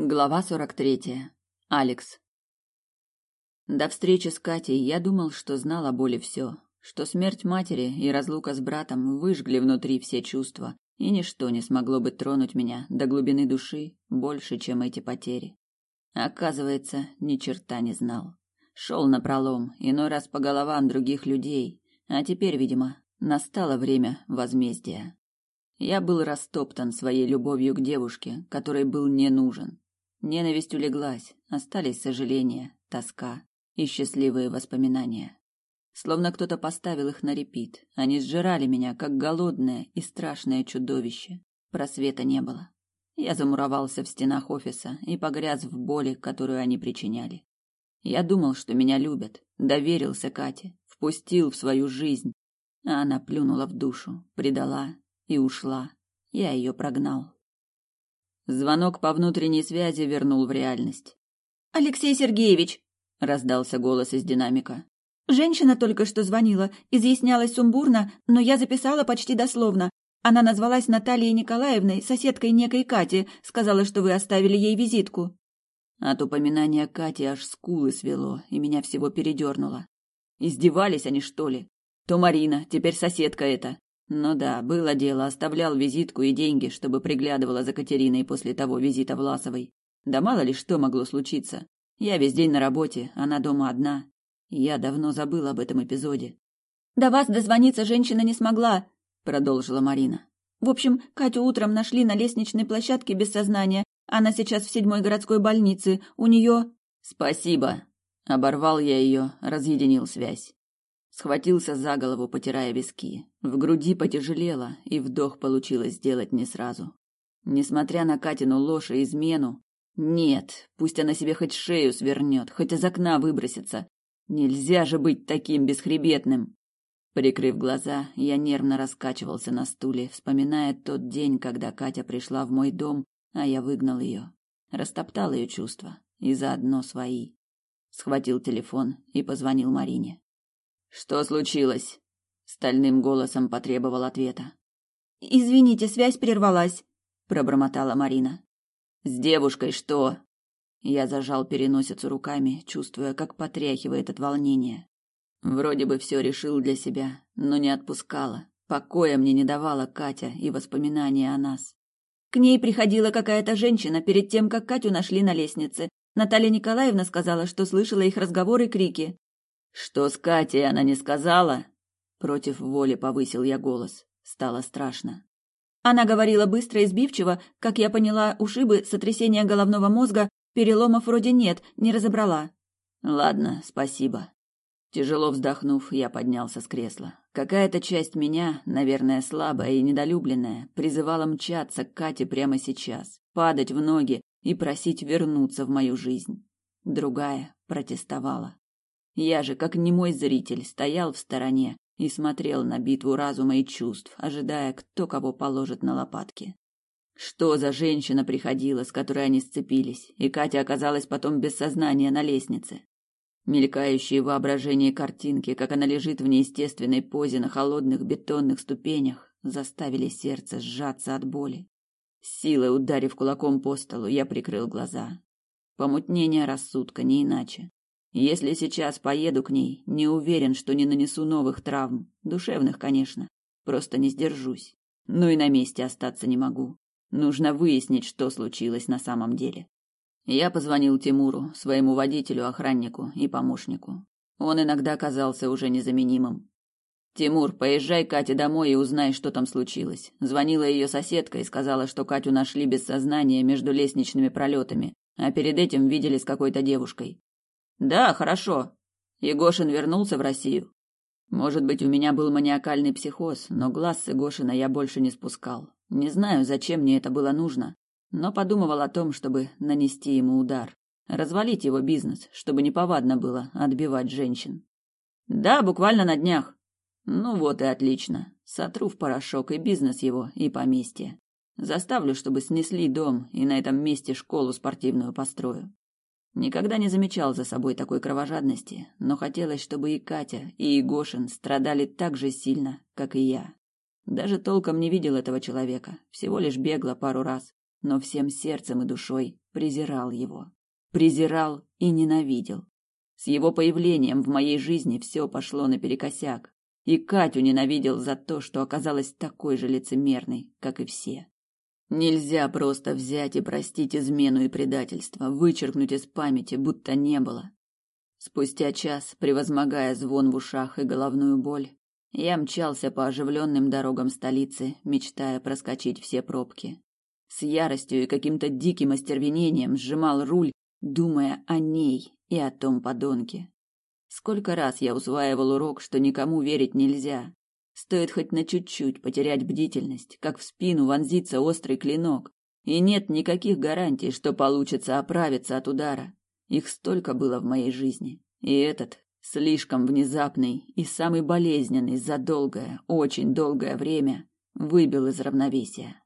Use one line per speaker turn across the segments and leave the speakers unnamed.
Глава 43. Алекс. До встречи с Катей я думал, что знал о боли все, что смерть матери и разлука с братом выжгли внутри все чувства, и ничто не смогло бы тронуть меня до глубины души больше, чем эти потери. Оказывается, ни черта не знал. Шел напролом, иной раз по головам других людей, а теперь, видимо, настало время возмездия. Я был растоптан своей любовью к девушке, которой был не нужен, Ненависть улеглась, остались сожаления, тоска и счастливые воспоминания. Словно кто-то поставил их на репит. Они сжирали меня, как голодное и страшное чудовище. Просвета не было. Я замуровался в стенах офиса и погряз в боли, которую они причиняли. Я думал, что меня любят, доверился Кате, впустил в свою жизнь, а она плюнула в душу, предала и ушла. Я ее прогнал. Звонок по внутренней связи вернул в реальность.
«Алексей Сергеевич!» — раздался голос из динамика. «Женщина только что звонила, изъяснялась сумбурно, но я записала почти дословно. Она назвалась Натальей Николаевной, соседкой некой Кати, сказала, что вы оставили ей визитку».
От упоминания Кати аж скулы свело, и меня всего передернуло. Издевались они, что ли? То Марина, теперь соседка эта. Ну да, было дело, оставлял визитку и деньги, чтобы приглядывала за Катериной после того визита Власовой. Да мало ли что могло случиться. Я весь день на работе, она дома одна. Я давно забыл об этом эпизоде.
До вас дозвониться женщина не смогла, продолжила Марина. В общем, Катю утром нашли на лестничной площадке без сознания. Она сейчас в седьмой городской больнице. У нее...
Спасибо. Оборвал я ее, разъединил связь. Схватился за голову, потирая виски. В груди потяжелело, и вдох получилось сделать не сразу. Несмотря на Катину ложь и измену, нет, пусть она себе хоть шею свернет, хоть из окна выбросится. Нельзя же быть таким бесхребетным. Прикрыв глаза, я нервно раскачивался на стуле, вспоминая тот день, когда Катя пришла в мой дом, а я выгнал ее. Растоптал ее чувства и заодно свои. Схватил телефон и позвонил Марине. Что случилось? стальным голосом потребовал ответа.
Извините, связь прервалась, пробормотала Марина.
С девушкой что? Я зажал переносицу руками, чувствуя, как потряхивает от волнения. Вроде бы все решил для себя, но не отпускала. Покоя мне не давала Катя и воспоминания о нас.
К ней приходила какая-то женщина перед тем, как Катю нашли на лестнице. Наталья Николаевна сказала, что слышала их разговоры и крики.
Что с Катей она не сказала? Против воли повысил я голос. Стало страшно.
Она говорила быстро и сбивчиво, как я поняла, ушибы, сотрясения головного мозга, переломов вроде нет, не разобрала.
Ладно, спасибо. Тяжело вздохнув, я поднялся с кресла. Какая-то часть меня, наверное, слабая и недолюбленная, призывала мчаться к Кате прямо сейчас, падать в ноги и просить вернуться в мою жизнь. Другая протестовала. Я же, как немой зритель, стоял в стороне и смотрел на битву разума и чувств, ожидая, кто кого положит на лопатки. Что за женщина приходила, с которой они сцепились, и Катя оказалась потом без сознания на лестнице? Мелькающие воображение картинки, как она лежит в неестественной позе на холодных бетонных ступенях, заставили сердце сжаться от боли. Силой ударив кулаком по столу, я прикрыл глаза. Помутнение рассудка, не иначе. Если сейчас поеду к ней, не уверен, что не нанесу новых травм. Душевных, конечно. Просто не сдержусь. Но и на месте остаться не могу. Нужно выяснить, что случилось на самом деле. Я позвонил Тимуру, своему водителю, охраннику и помощнику. Он иногда казался уже незаменимым. Тимур, поезжай Кате домой и узнай, что там случилось. Звонила ее соседка и сказала, что Катю нашли без сознания между лестничными пролетами, а перед этим видели с какой-то девушкой. Да, хорошо. Егошин вернулся в Россию. Может быть, у меня был маниакальный психоз, но глаз с Егошина я больше не спускал. Не знаю, зачем мне это было нужно, но подумывал о том, чтобы нанести ему удар, развалить его бизнес, чтобы неповадно было отбивать женщин. Да, буквально на днях. Ну вот и отлично. Сотру в порошок и бизнес его, и поместье. Заставлю, чтобы снесли дом, и на этом месте школу спортивную построю. Никогда не замечал за собой такой кровожадности, но хотелось, чтобы и Катя, и Егошин страдали так же сильно, как и я. Даже толком не видел этого человека, всего лишь бегло пару раз. но всем сердцем и душой презирал его. Презирал и ненавидел. С его появлением в моей жизни все пошло наперекосяк. И Катю ненавидел за то, что оказалась такой же лицемерной, как и все. Нельзя просто взять и простить измену и предательство, вычеркнуть из памяти, будто не было. Спустя час, превозмогая звон в ушах и головную боль, я мчался по оживленным дорогам столицы, мечтая проскочить все пробки. С яростью и каким-то диким остервенением сжимал руль, думая о ней и о том подонке. Сколько раз я усваивал урок, что никому верить нельзя. Стоит хоть на чуть-чуть потерять бдительность, как в спину вонзится острый клинок, и нет никаких гарантий, что получится оправиться от удара. Их столько было в моей жизни, и этот слишком внезапный и самый болезненный за долгое, очень долгое время выбил из равновесия.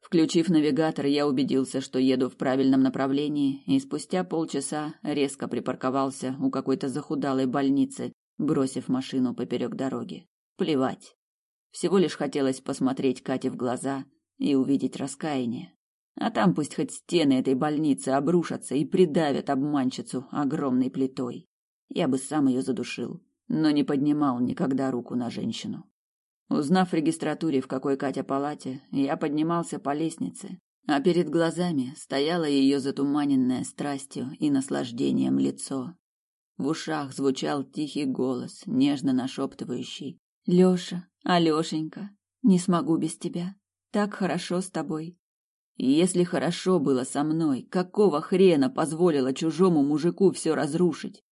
Включив навигатор, я убедился, что еду в правильном направлении, и спустя полчаса резко припарковался у какой-то захудалой больницы, бросив машину поперек дороги. Плевать. Всего лишь хотелось посмотреть Кате в глаза и увидеть раскаяние. А там пусть хоть стены этой больницы обрушатся и придавят обманщицу огромной плитой. Я бы сам ее задушил, но не поднимал никогда руку на женщину. Узнав в регистратуре, в какой Катя палате, я поднимался по лестнице, а перед глазами стояло ее затуманенное страстью и наслаждением лицо. В ушах звучал тихий голос, нежно нашептывающий «Леша, Алешенька, не смогу без тебя. Так хорошо с тобой». Если хорошо было со мной, какого хрена позволила чужому мужику все разрушить?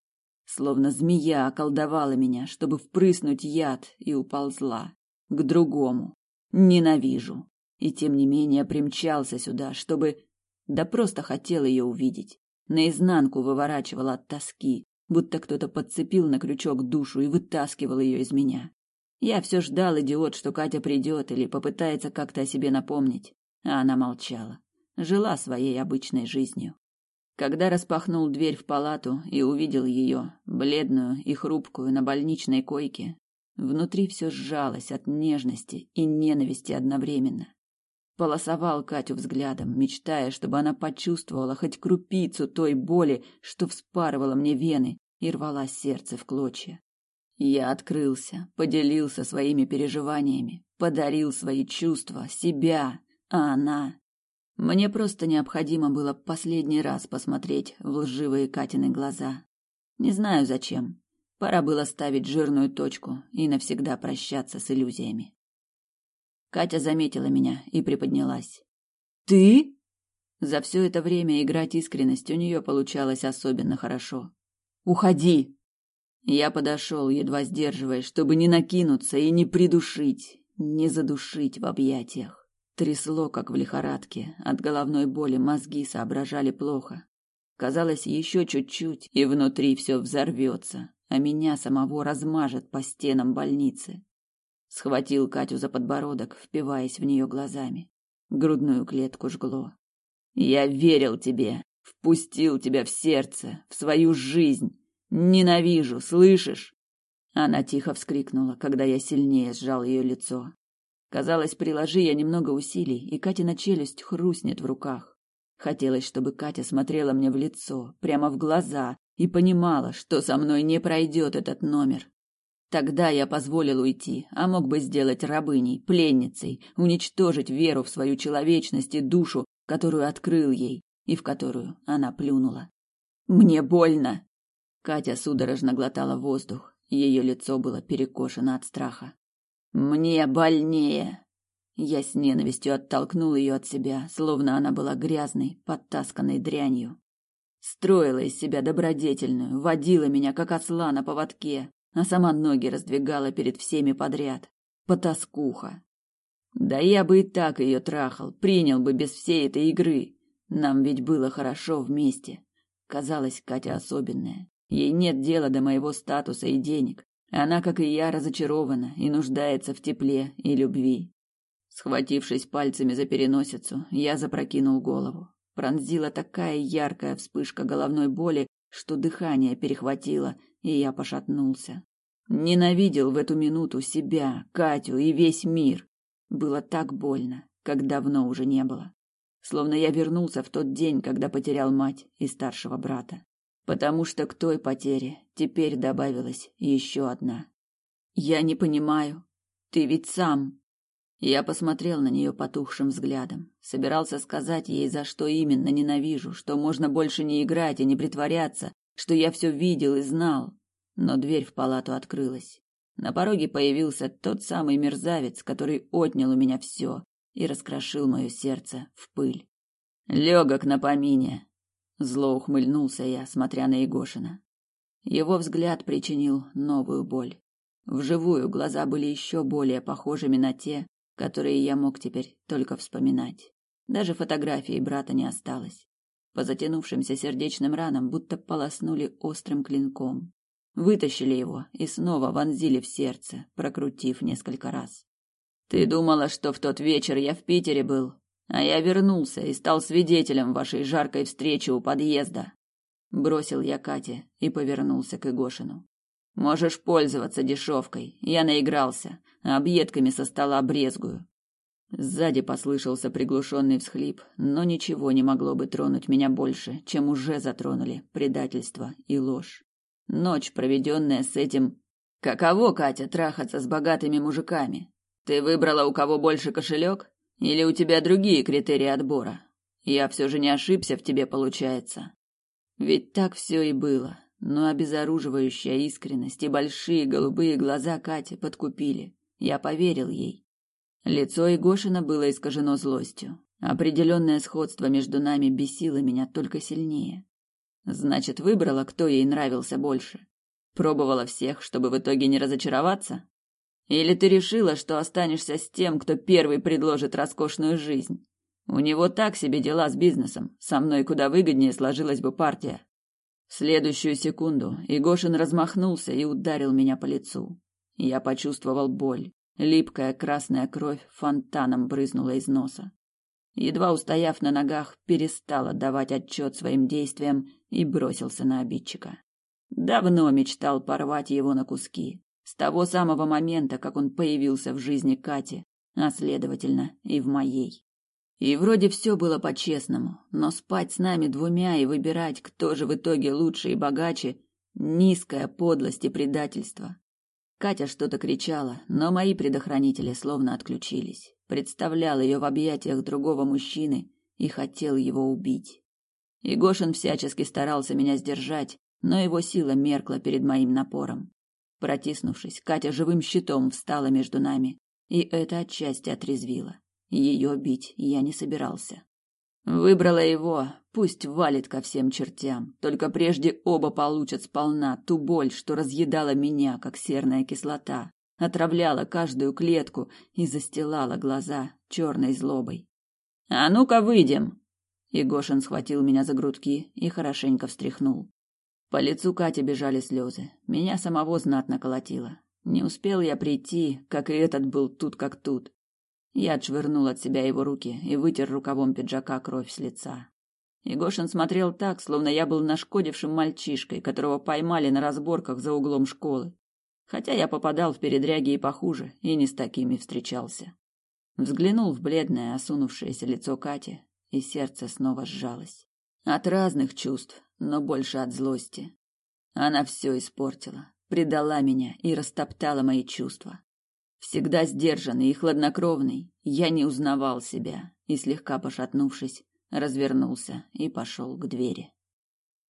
Словно змея околдовала меня, чтобы впрыснуть яд, и уползла к другому. Ненавижу. И тем не менее примчался сюда, чтобы... Да просто хотел ее увидеть. Наизнанку выворачивал от тоски, будто кто-то подцепил на крючок душу и вытаскивал ее из меня. Я все ждал, идиот, что Катя придет или попытается как-то о себе напомнить, а она молчала, жила своей обычной жизнью. Когда распахнул дверь в палату и увидел ее, бледную и хрупкую, на больничной койке, Внутри все сжалось от нежности и ненависти одновременно. Полосовал Катю взглядом, мечтая, чтобы она почувствовала хоть крупицу той боли, что вспарывала мне вены и рвала сердце в клочья. Я открылся, поделился своими переживаниями, подарил свои чувства, себя, а она... Мне просто необходимо было последний раз посмотреть в лживые Катины глаза. Не знаю зачем, Пора было ставить жирную точку и навсегда прощаться с иллюзиями. Катя заметила меня и приподнялась. «Ты?» За все это время играть искренность у нее получалось особенно хорошо. «Уходи!» Я подошел, едва сдерживаясь, чтобы не накинуться и не придушить, не задушить в объятиях. Трясло, как в лихорадке, от головной боли мозги соображали плохо. Казалось, еще чуть-чуть, и внутри все взорвется, а меня самого размажет по стенам больницы. Схватил Катю за подбородок, впиваясь в нее глазами. Грудную клетку жгло. Я верил тебе, впустил тебя в сердце, в свою жизнь. Ненавижу, слышишь? Она тихо вскрикнула, когда я сильнее сжал ее лицо. Казалось, приложи я немного усилий, и Катина челюсть хрустнет в руках. Хотелось, чтобы Катя смотрела мне в лицо, прямо в глаза, и понимала, что со мной не пройдет этот номер. Тогда я позволил уйти, а мог бы сделать рабыней, пленницей, уничтожить веру в свою человечность и душу, которую открыл ей и в которую она плюнула. Мне больно. Катя судорожно глотала воздух, ее лицо было перекошено от страха. Мне больнее. Я с ненавистью оттолкнул ее от себя, словно она была грязной, подтасканной дрянью. Строила из себя добродетельную, водила меня, как осла на поводке, а сама ноги раздвигала перед всеми подряд. Потаскуха. Да я бы и так ее трахал, принял бы без всей этой игры. Нам ведь было хорошо вместе. Казалось, Катя особенная. Ей нет дела до моего статуса и денег. Она, как и я, разочарована и нуждается в тепле и любви. Схватившись пальцами за переносицу, я запрокинул голову. Пронзила такая яркая вспышка головной боли, что дыхание перехватило, и я пошатнулся. Ненавидел в эту минуту себя, Катю и весь мир. Было так больно, как давно уже не было. словно я вернулся в тот день, когда потерял мать и старшего брата. Потому что к той потере теперь добавилась еще одна. Я не понимаю. Ты ведь сам. Я посмотрел на нее потухшим взглядом, собирался сказать ей, за что именно ненавижу, что можно больше не играть и не притворяться, что я все видел и знал. Но дверь в палату открылась. На пороге появился тот самый мерзавец, который отнял у меня все и раскрошил мое сердце в пыль. Легок на помине. Зло ухмыльнулся я, смотря на Егошина. Его взгляд причинил новую боль. Вживую глаза были еще более похожими на те, которые я мог теперь только вспоминать. Даже фотографии брата не осталось. По затянувшимся сердечным ранам будто полоснули острым клинком. Вытащили его и снова вонзили в сердце, прокрутив несколько раз. Ты думала, что в тот вечер я в Питере был, а я вернулся и стал свидетелем вашей жаркой встречи у подъезда. Бросил я Кате и повернулся к Игошину. Можешь пользоваться дешевкой. Я наигрался, а объедками со стола брезгую. Сзади послышался приглушенный всхлип, но ничего не могло бы тронуть меня больше, чем уже затронули предательство и ложь. Ночь, проведенная с этим... Каково, Катя, трахаться с богатыми мужиками? Ты выбрала, у кого больше кошелек? Или у тебя другие критерии отбора? Я все же не ошибся в тебе, получается. Ведь так все и было. Но обезоруживающая искренность и большие голубые глаза Кати подкупили. Я поверил ей. Лицо Егошина было искажено злостью. Определенное сходство между нами бесило меня только сильнее. Значит, выбрала, кто ей нравился больше. Пробовала всех, чтобы в итоге не разочароваться? Или ты решила, что останешься с тем, кто первый предложит роскошную жизнь? У него так себе дела с бизнесом. Со мной куда выгоднее сложилась бы партия. В следующую секунду Игошин размахнулся и ударил меня по лицу. Я почувствовал боль. Липкая красная кровь фонтаном брызнула из носа. Едва устояв на ногах, перестал отдавать отчет своим действиям и бросился на обидчика. Давно мечтал порвать его на куски. С того самого момента, как он появился в жизни Кати, а следовательно и в моей. И вроде все было по-честному, но спать с нами двумя и выбирать, кто же в итоге лучше и богаче, низкая подлость и предательство. Катя что-то кричала, но мои предохранители словно отключились. Представлял ее в объятиях другого мужчины и хотел его убить. Игошин всячески старался меня сдержать, но его сила меркла перед моим напором. Протиснувшись, Катя живым щитом встала между нами, и это отчасти отрезвило. Ее бить я не собирался. Выбрала его, пусть валит ко всем чертям, только прежде оба получат сполна ту боль, что разъедала меня, как серная кислота, отравляла каждую клетку и застилала глаза черной злобой. «А ну-ка, выйдем!» Егошин схватил меня за грудки и хорошенько встряхнул. По лицу Кати бежали слезы. Меня самого знатно колотило. Не успел я прийти, как и этот был тут как тут. Я отшвырнул от себя его руки и вытер рукавом пиджака кровь с лица. Егошин смотрел так, словно я был нашкодившим мальчишкой, которого поймали на разборках за углом школы. Хотя я попадал в передряги и похуже, и не с такими встречался. Взглянул в бледное, осунувшееся лицо Кати, и сердце снова сжалось. От разных чувств, но больше от злости. Она все испортила, предала меня и растоптала мои чувства. Всегда сдержанный и хладнокровный, я не узнавал себя и, слегка пошатнувшись, развернулся и пошел к двери.